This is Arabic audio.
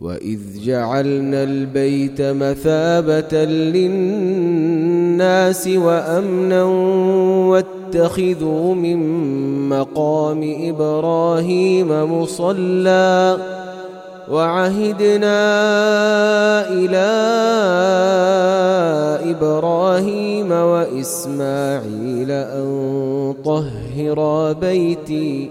وإذ جعلنا البيت مثابة للناس وأمنا واتخذوا من مقام إبراهيم مصلى وعهدنا إلى إبراهيم وإسماعيل أن طهر بيتي